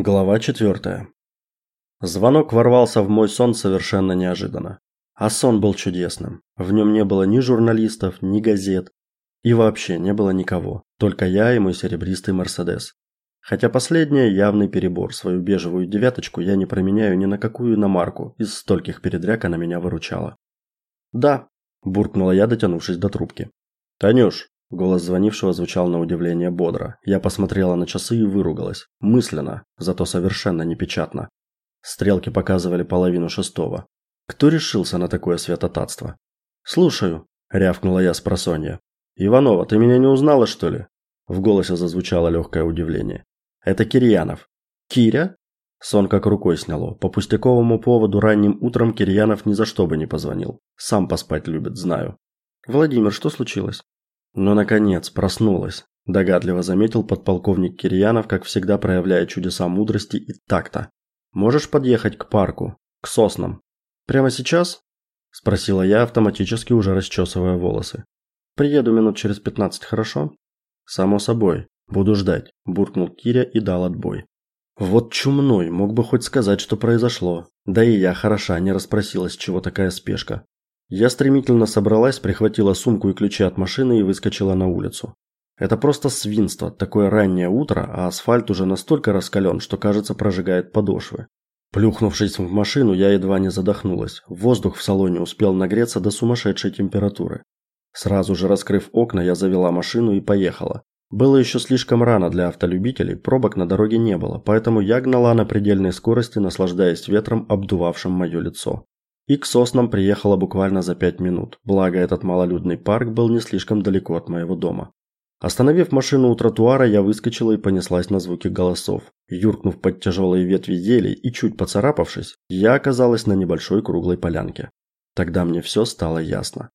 Глава четвертая. Звонок ворвался в мой сон совершенно неожиданно. А сон был чудесным. В нем не было ни журналистов, ни газет, и вообще не было никого, только я и мой серебристый Мерседес. Хотя последнее явный перебор. Свою бежевую девяточку я не променяю ни на какую иномарку, из стольких передряг она меня выручала. Да, буркнула я, дотянувшись до трубки. Танюш, Голос звонившего звучал на удивление бодро. Я посмотрела на часы и выругалась. Мысленно, зато совершенно непечатно. Стрелки показывали половину шестого. Кто решился на такое святотатство? «Слушаю», – рявкнула я с просонья. «Иванова, ты меня не узнала, что ли?» В голосе зазвучало легкое удивление. «Это Кирьянов». «Киря?» Сон как рукой сняло. По пустяковому поводу ранним утром Кирьянов ни за что бы не позвонил. Сам поспать любит, знаю. «Владимир, что случилось?» Но наконец проснулась, догадливо заметил подполковник Кирьянов, как всегда проявляя чудеса мудрости и такта. Можешь подъехать к парку, к соснам. Прямо сейчас? спросила я, автоматически уже расчесывая волосы. Приеду минут через пятнадцать, хорошо? Само собой. Буду ждать, буркнул Киря и дал отбой. Вот чумной, мог бы хоть сказать, что произошло. Да и я хороша, не расспросилась, чего такая спешка. Я стремительно собралась, прихватила сумку и ключи от машины и выскочила на улицу. Это просто свинство, такое раннее утро, а асфальт уже настолько раскален, что, кажется, прожигает подошвы. Плюхнувшись в машину, я едва не задохнулась. Воздух в салоне успел нагреться до сумасшедшей температуры. Сразу же раскрыв окна, я завела машину и поехала. Было еще слишком рано для автолюбителей, пробок на дороге не было, поэтому я гнала на предельной скорости, наслаждаясь ветром, обдувавшим мое лицо и к соснам приехала буквально за пять минут. Благо этот малолюдный парк был не слишком далеко от моего дома. Остановив машину у тротуара, я выскочила и понеслась на звуки голосов. Юркнув под тяжелые ветви елей и чуть поцарапавшись, я оказалась на небольшой круглой полянке. Тогда мне все стало ясно.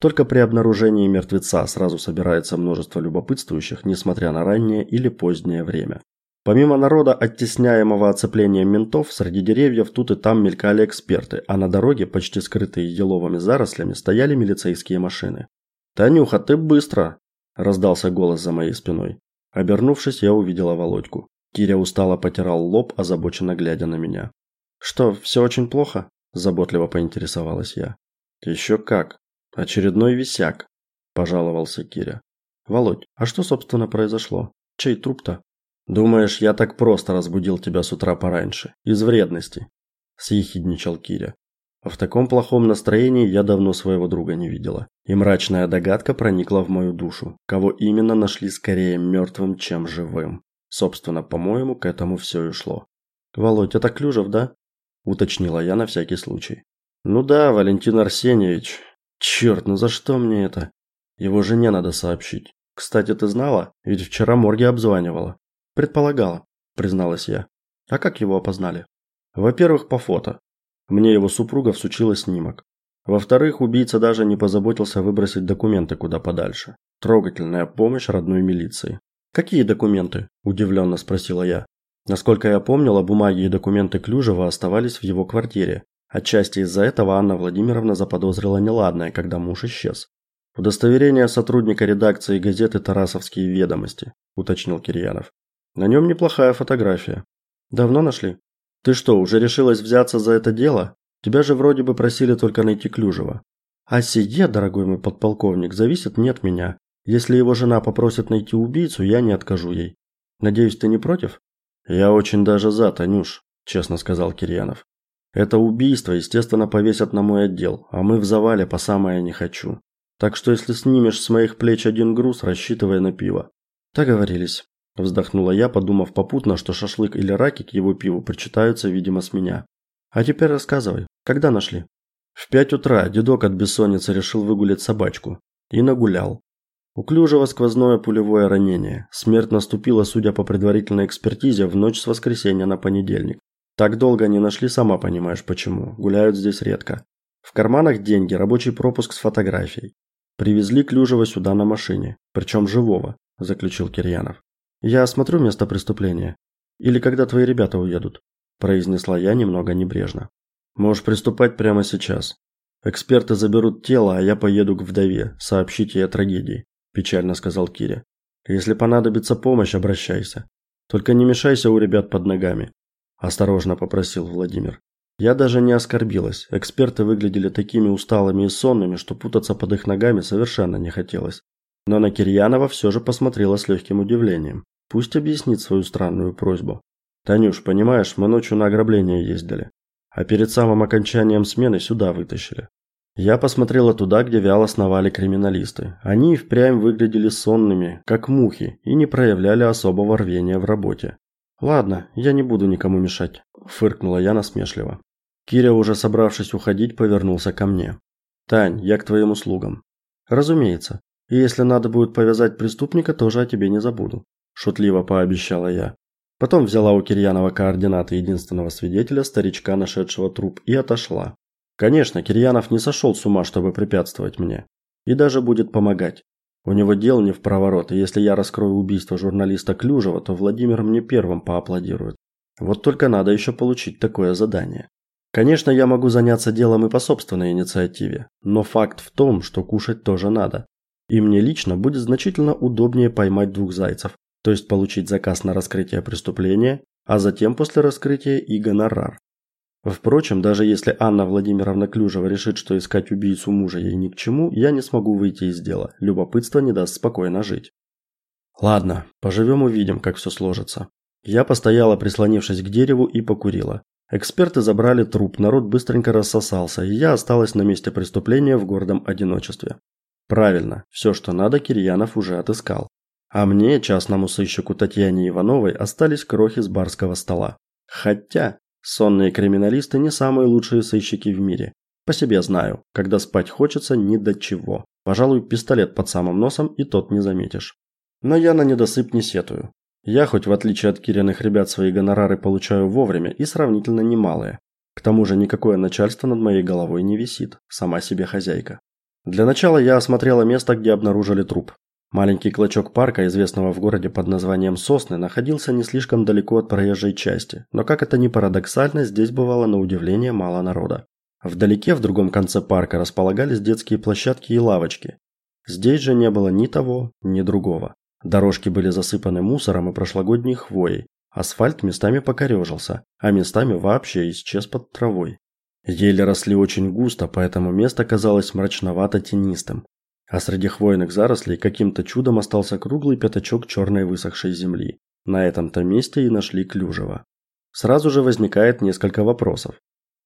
Только при обнаружении мертвеца сразу собирается множество любопытствующих, несмотря на раннее или позднее время. Помимо народа, оттесняемого оцеплением ментов, среди деревьев тут и там мелькали эксперты, а на дороге, почти скрытые еловыми зарослями, стояли милицейские машины. «Танюха, ты быстро!» – раздался голос за моей спиной. Обернувшись, я увидела Володьку. Киря устало потирал лоб, озабоченно глядя на меня. «Что, все очень плохо?» – заботливо поинтересовалась я. «Еще как. Очередной висяк», – пожаловался Киря. «Володь, а что, собственно, произошло? Чей труп-то?» Думаешь, я так просто разбудил тебя с утра пораньше из вредности? съехидничал Киря. В таком плохом настроении я давно своего друга не видела. И мрачная догадка проникла в мою душу. Кого именно нашли скорее мертвым, чем живым. Собственно, по-моему, к этому все и шло. Володь, это Клюжев, да? уточнила я на всякий случай. Ну да, Валентин Арсеньевич. Черт, ну за что мне это? Его жене надо сообщить. Кстати, ты знала? Ведь вчера морге обзванивала. Предполагала, призналась я. А как его опознали? Во-первых, по фото. Мне его супруга всучила снимок. Во-вторых, убийца даже не позаботился выбросить документы куда подальше. Трогательная помощь родной милиции. Какие документы? удивленно спросила я. Насколько я помнила, бумаги и документы Клюжева оставались в его квартире. Отчасти из-за этого Анна Владимировна заподозрила неладное, когда муж исчез. Удостоверение сотрудника редакции газеты Тарасовские ведомости, уточнил Кирьянов. На нем неплохая фотография. Давно нашли? Ты что, уже решилась взяться за это дело? Тебя же вроде бы просили только найти Клюжева. А сие, дорогой мой подполковник, зависит не от меня. Если его жена попросит найти убийцу, я не откажу ей. Надеюсь, ты не против? Я очень даже за, Танюш, честно сказал Кирьянов. Это убийство, естественно, повесят на мой отдел, а мы в завале по самое не хочу. Так что если снимешь с моих плеч один груз, рассчитывай на пиво. Договорились. Вздохнула я, подумав попутно, что шашлык или раки к его пиву причитаются, видимо, с меня. А теперь рассказывай, когда нашли? В пять утра дедок от бессонницы решил выгулять собачку. И нагулял. У Клюжева сквозное пулевое ранение. Смерть наступила, судя по предварительной экспертизе, в ночь с воскресенья на понедельник. Так долго не нашли, сама понимаешь почему. Гуляют здесь редко. В карманах деньги, рабочий пропуск с фотографией. Привезли Клюжева сюда на машине, причем живого, заключил Кирьянов. Я осмотрю место преступления. Или когда твои ребята уедут, произнесла я немного небрежно. Можешь приступать прямо сейчас. Эксперты заберут тело, а я поеду к вдове, сообщить ей о трагедии, печально сказал Киря. Если понадобится помощь, обращайся. Только не мешайся у ребят под ногами, осторожно попросил Владимир. Я даже не оскорбилась. Эксперты выглядели такими усталыми и сонными, что путаться под их ногами совершенно не хотелось. Но на Кирьянова все же посмотрела с легким удивлением. Пусть объяснит свою странную просьбу. Танюш, понимаешь, мы ночью на ограбление ездили, а перед самым окончанием смены сюда вытащили. Я посмотрела туда, где вяло сновали криминалисты. Они и впрямь выглядели сонными, как мухи, и не проявляли особого рвения в работе. Ладно, я не буду никому мешать, фыркнула я насмешливо. Киря, уже собравшись уходить, повернулся ко мне. Тань, я к твоим услугам. Разумеется. И если надо будет повязать преступника, тоже о тебе не забуду, шутливо пообещала я. Потом взяла у Кирьянова координаты единственного свидетеля, старичка, нашедшего труп, и отошла. Конечно, Кирьянов не сошел с ума, чтобы препятствовать мне. И даже будет помогать. У него дел не в проворот, и если я раскрою убийство журналиста Клюжева, то Владимир мне первым поаплодирует. Вот только надо еще получить такое задание. Конечно, я могу заняться делом и по собственной инициативе, но факт в том, что кушать тоже надо. И мне лично будет значительно удобнее поймать двух зайцев, то есть получить заказ на раскрытие преступления, а затем после раскрытия и гонорар. Впрочем, даже если Анна Владимировна Клюжева решит, что искать убийцу мужа ей ни к чему, я не смогу выйти из дела. Любопытство не даст спокойно жить. Ладно, поживем увидим, как все сложится. Я постояла, прислонившись к дереву и покурила. Эксперты забрали труп, народ быстренько рассосался, и я осталась на месте преступления в гордом одиночестве. Правильно, все, что надо, Кирьянов уже отыскал. А мне, частному сыщику Татьяне Ивановой, остались крохи с барского стола. Хотя Сонные криминалисты не самые лучшие сыщики в мире. По себе знаю, когда спать хочется ни до чего. Пожалуй, пистолет под самым носом и тот не заметишь. Но я на недосып не сетую. Я хоть в отличие от кириных ребят свои гонорары получаю вовремя и сравнительно немалые. К тому же никакое начальство над моей головой не висит, сама себе хозяйка. Для начала я осмотрела место, где обнаружили труп. Маленький клочок парка, известного в городе под названием Сосны, находился не слишком далеко от проезжей части, но как это ни парадоксально, здесь бывало на удивление мало народа. Вдалеке, в другом конце парка, располагались детские площадки и лавочки. Здесь же не было ни того, ни другого. Дорожки были засыпаны мусором и прошлогодней хвоей, асфальт местами покорежился, а местами вообще исчез под травой. Ели росли очень густо, поэтому место казалось мрачновато-тенистым а среди хвойных зарослей каким-то чудом остался круглый пятачок черной высохшей земли. На этом-то месте и нашли Клюжева. Сразу же возникает несколько вопросов.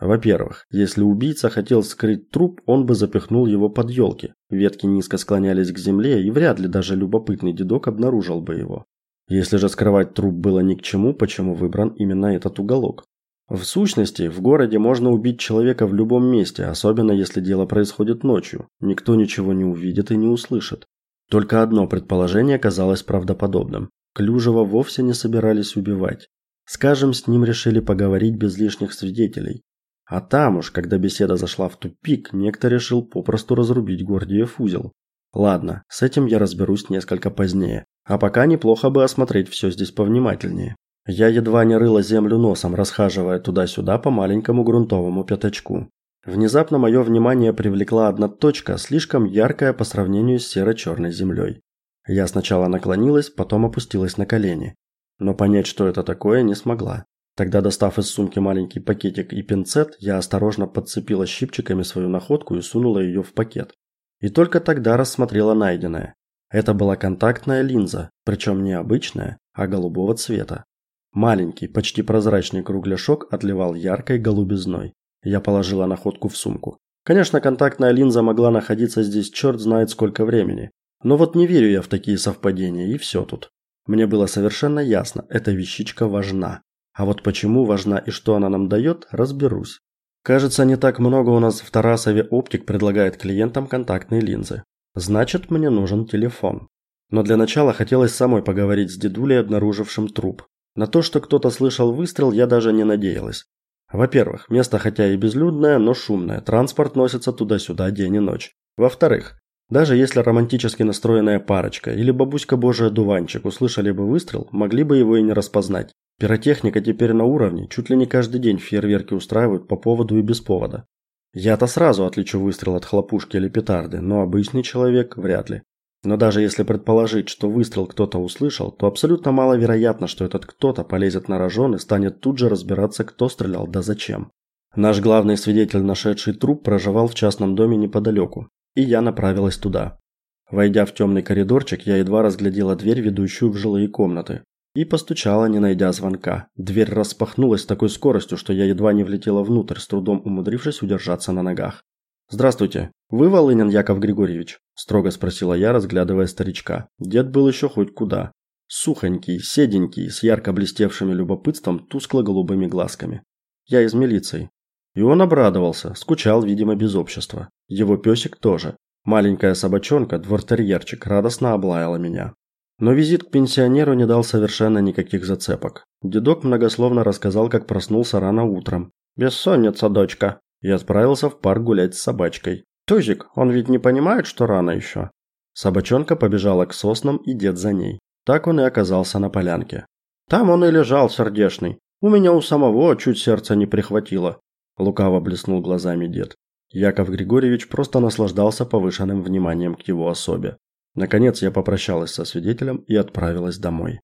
Во-первых, если убийца хотел скрыть труп, он бы запихнул его под елки. Ветки низко склонялись к земле, и вряд ли даже любопытный дедок обнаружил бы его. Если же скрывать труп было ни к чему, почему выбран именно этот уголок? В сущности, в городе можно убить человека в любом месте, особенно если дело происходит ночью. Никто ничего не увидит и не услышит. Только одно предположение казалось правдоподобным. Клюжева вовсе не собирались убивать. Скажем, с ним решили поговорить без лишних свидетелей. А там уж, когда беседа зашла в тупик, некто решил попросту разрубить Гордиев узел. Ладно, с этим я разберусь несколько позднее. А пока неплохо бы осмотреть все здесь повнимательнее. Я едва не рыла землю носом, расхаживая туда-сюда по маленькому грунтовому пятачку. Внезапно мое внимание привлекла одна точка, слишком яркая по сравнению с серо-черной землей. Я сначала наклонилась, потом опустилась на колени. Но понять, что это такое, не смогла. Тогда, достав из сумки маленький пакетик и пинцет, я осторожно подцепила щипчиками свою находку и сунула ее в пакет. И только тогда рассмотрела найденное. Это была контактная линза, причем не обычная, а голубого цвета. Маленький, почти прозрачный кругляшок отливал яркой голубизной. Я положила находку в сумку. Конечно, контактная линза могла находиться здесь черт знает сколько времени. Но вот не верю я в такие совпадения, и все тут. Мне было совершенно ясно, эта вещичка важна. А вот почему важна и что она нам дает, разберусь. Кажется, не так много у нас в Тарасове оптик предлагает клиентам контактные линзы. Значит, мне нужен телефон. Но для начала хотелось самой поговорить с дедулей, обнаружившим труп. На то, что кто-то слышал выстрел, я даже не надеялась. Во-первых, место хотя и безлюдное, но шумное. Транспорт носится туда-сюда день и ночь. Во-вторых, даже если романтически настроенная парочка или бабуська Божия дуванчик услышали бы выстрел, могли бы его и не распознать. Пиротехника теперь на уровне, чуть ли не каждый день фейерверки устраивают по поводу и без повода. Я-то сразу отличу выстрел от хлопушки или петарды, но обычный человек вряд ли. Но даже если предположить, что выстрел кто-то услышал, то абсолютно маловероятно, что этот кто-то полезет на рожон и станет тут же разбираться, кто стрелял да зачем. Наш главный свидетель, нашедший труп, проживал в частном доме неподалеку, и я направилась туда. Войдя в темный коридорчик, я едва разглядела дверь, ведущую в жилые комнаты, и постучала, не найдя звонка. Дверь распахнулась с такой скоростью, что я едва не влетела внутрь, с трудом умудрившись удержаться на ногах. Здравствуйте. Вы Волынин Яков Григорьевич? строго спросила я, разглядывая старичка. Дед был еще хоть куда. Сухонький, седенький, с ярко блестевшими любопытством тускло-голубыми глазками. Я из милиции. И он обрадовался, скучал, видимо, без общества. Его песик тоже. Маленькая собачонка, двортерьерчик, радостно облаяла меня. Но визит к пенсионеру не дал совершенно никаких зацепок. Дедок многословно рассказал, как проснулся рано утром. «Бессонница, дочка и отправился в парк гулять с собачкой. Тузик, он ведь не понимает, что рано еще. Собачонка побежала к соснам, и дед за ней. Так он и оказался на полянке. Там он и лежал сердешный. У меня у самого чуть сердце не прихватило. Лукаво блеснул глазами дед. Яков Григорьевич просто наслаждался повышенным вниманием к его особе. Наконец я попрощалась со свидетелем и отправилась домой.